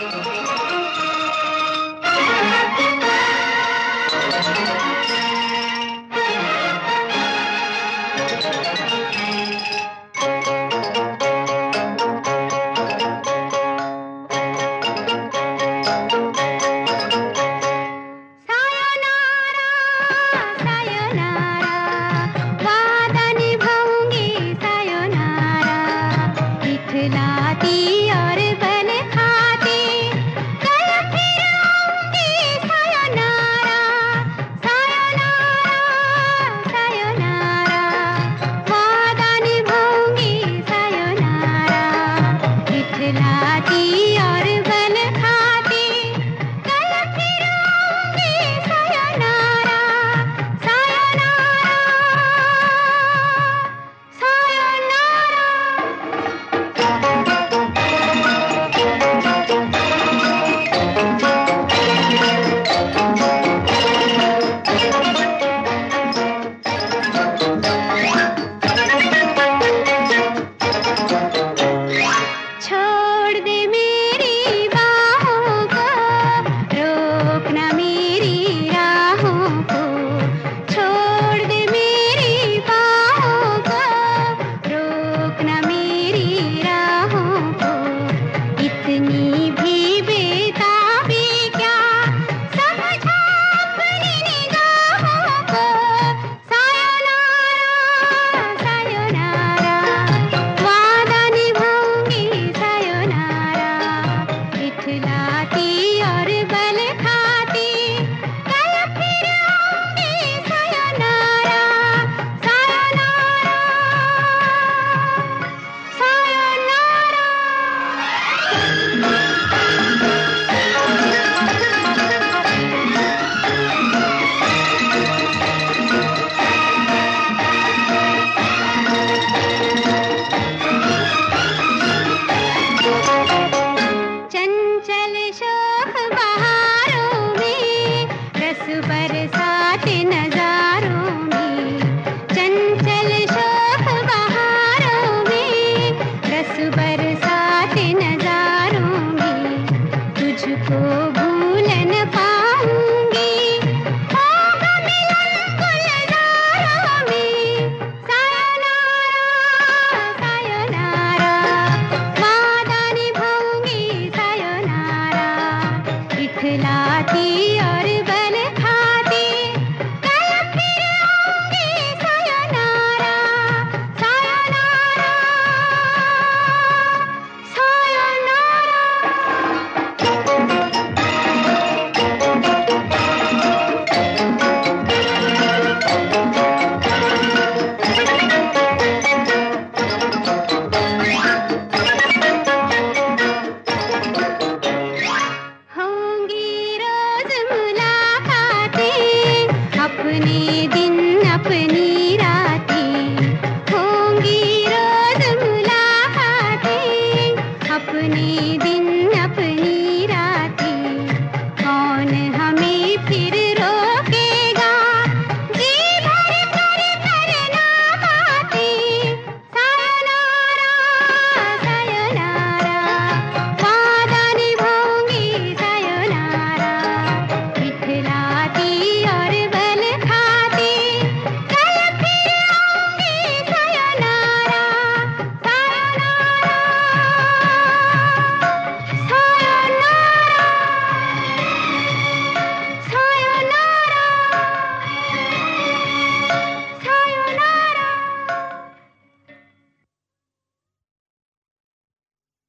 Música तुझको भूल न पाऊँगी। होगा मिलन गुलजारों में। सायोनारा सायोनारा वादा निभाऊँगी सायोनारा इखलाती और बलती अपनी